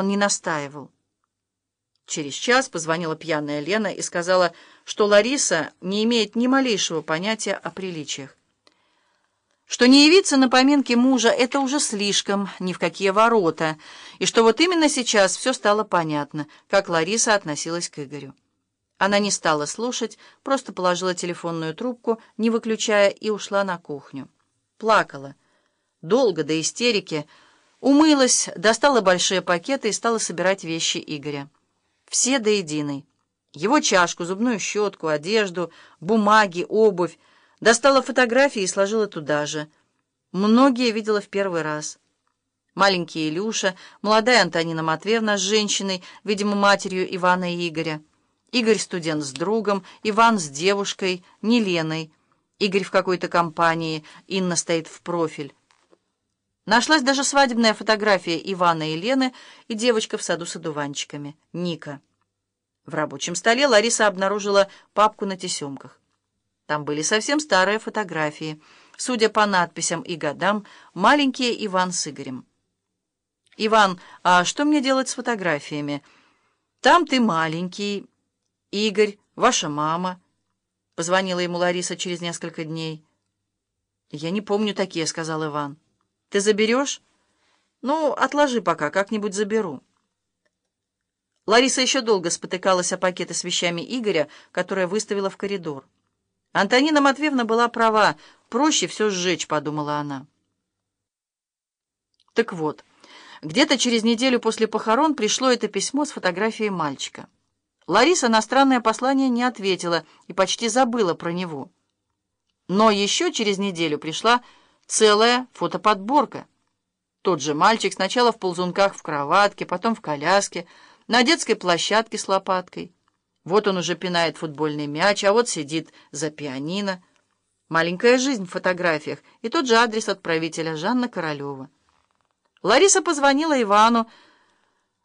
Он не настаивал. Через час позвонила пьяная Лена и сказала, что Лариса не имеет ни малейшего понятия о приличиях. Что не явиться на поминки мужа — это уже слишком, ни в какие ворота, и что вот именно сейчас все стало понятно, как Лариса относилась к Игорю. Она не стала слушать, просто положила телефонную трубку, не выключая, и ушла на кухню. Плакала. Долго, до истерики. Умылась, достала большие пакеты и стала собирать вещи Игоря. Все до единой. Его чашку, зубную щетку, одежду, бумаги, обувь. Достала фотографии и сложила туда же. Многие видела в первый раз. Маленький Илюша, молодая Антонина Матвеевна с женщиной, видимо, матерью Ивана и Игоря. Игорь студент с другом, Иван с девушкой, не Леной. Игорь в какой-то компании, Инна стоит в профиль. Нашлась даже свадебная фотография Ивана и Лены и девочка в саду с одуванчиками, Ника. В рабочем столе Лариса обнаружила папку на тесемках. Там были совсем старые фотографии. Судя по надписям и годам, маленькие Иван с Игорем. «Иван, а что мне делать с фотографиями? Там ты маленький. Игорь, ваша мама». Позвонила ему Лариса через несколько дней. «Я не помню такие», — сказал Иван. Ты заберешь? Ну, отложи пока, как-нибудь заберу. Лариса еще долго спотыкалась о пакеты с вещами Игоря, которые выставила в коридор. Антонина Матвеевна была права. Проще все сжечь, подумала она. Так вот, где-то через неделю после похорон пришло это письмо с фотографией мальчика. Лариса на странное послание не ответила и почти забыла про него. Но еще через неделю пришла целая фотоподборка. Тот же мальчик сначала в ползунках в кроватке, потом в коляске, на детской площадке с лопаткой. Вот он уже пинает футбольный мяч, а вот сидит за пианино. Маленькая жизнь в фотографиях и тот же адрес отправителя Жанна Королева. Лариса позвонила Ивану.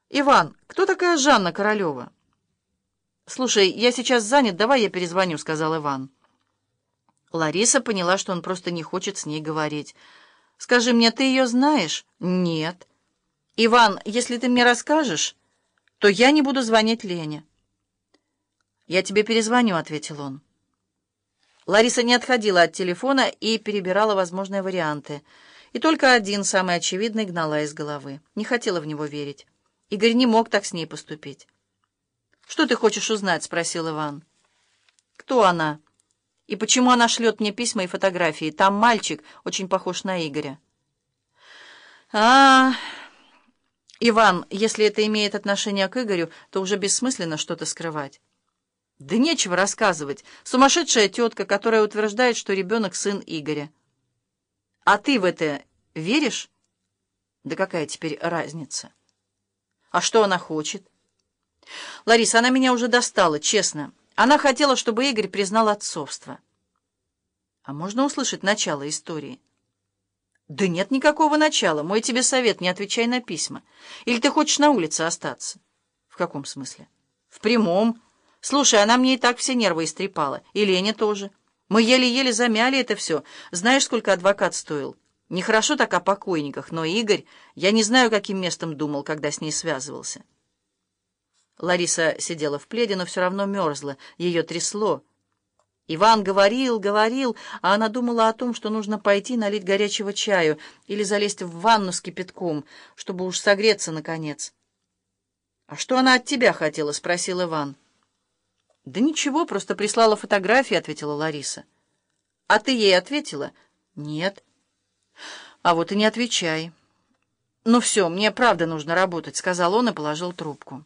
«Иван, кто такая Жанна Королева?» «Слушай, я сейчас занят, давай я перезвоню», — сказал Иван. Лариса поняла, что он просто не хочет с ней говорить. «Скажи мне, ты ее знаешь?» «Нет». «Иван, если ты мне расскажешь, то я не буду звонить Лене». «Я тебе перезвоню», — ответил он. Лариса не отходила от телефона и перебирала возможные варианты. И только один, самый очевидный, гнала из головы. Не хотела в него верить. Игорь не мог так с ней поступить. «Что ты хочешь узнать?» — спросил Иван. «Кто она?» И почему она шлет мне письма и фотографии? Там мальчик, очень похож на Игоря. А, Иван, если это имеет отношение к Игорю, то уже бессмысленно что-то скрывать. Да нечего рассказывать. Сумасшедшая тетка, которая утверждает, что ребенок сын Игоря. А ты в это веришь? Да какая теперь разница? А что она хочет? Лариса, она меня уже достала, честно. Она хотела, чтобы Игорь признал отцовство. А можно услышать начало истории? Да нет никакого начала. Мой тебе совет, не отвечай на письма. Или ты хочешь на улице остаться? В каком смысле? В прямом. Слушай, она мне и так все нервы истрепала. И Леня тоже. Мы еле-еле замяли это все. Знаешь, сколько адвокат стоил? Нехорошо так о покойниках, но Игорь, я не знаю, каким местом думал, когда с ней связывался. Лариса сидела в пледе, но все равно мерзла, ее трясло. Иван говорил, говорил, а она думала о том, что нужно пойти налить горячего чаю или залезть в ванну с кипятком, чтобы уж согреться, наконец. «А что она от тебя хотела?» — спросил Иван. «Да ничего, просто прислала фотографии», — ответила Лариса. «А ты ей ответила?» «Нет». «А вот и не отвечай». «Ну все, мне правда нужно работать», — сказал он и положил трубку.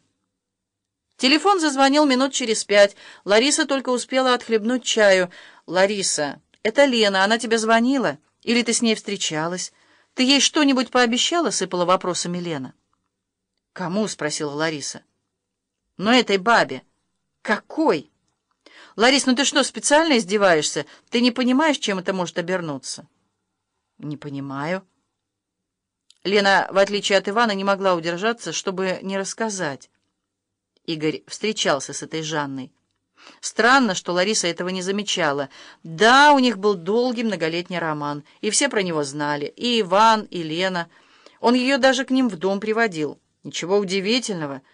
Телефон зазвонил минут через пять. Лариса только успела отхлебнуть чаю. «Лариса, это Лена, она тебе звонила? Или ты с ней встречалась? Ты ей что-нибудь пообещала?» — сыпала вопросами Лена. «Кому?» — спросила Лариса. «Но этой бабе». «Какой?» «Ларис, ну ты что, специально издеваешься? Ты не понимаешь, чем это может обернуться?» «Не понимаю». Лена, в отличие от Ивана, не могла удержаться, чтобы не рассказать. Игорь встречался с этой Жанной. Странно, что Лариса этого не замечала. Да, у них был долгий многолетний роман, и все про него знали, и Иван, и Лена. Он ее даже к ним в дом приводил. Ничего удивительного.